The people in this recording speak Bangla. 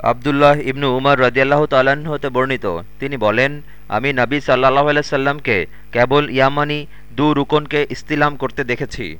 আবদুল্লাহ ইবনু উমর রদিয়াল্লাহ তাল্লাহ্ন হতে বর্ণিত। তিনি বলেন, আমি নবী সাল্লাহ আলাইসাল্লামকে কেবল ইয়ামানি দু রুকনকে ইস্তিলাম করতে দেখেছি।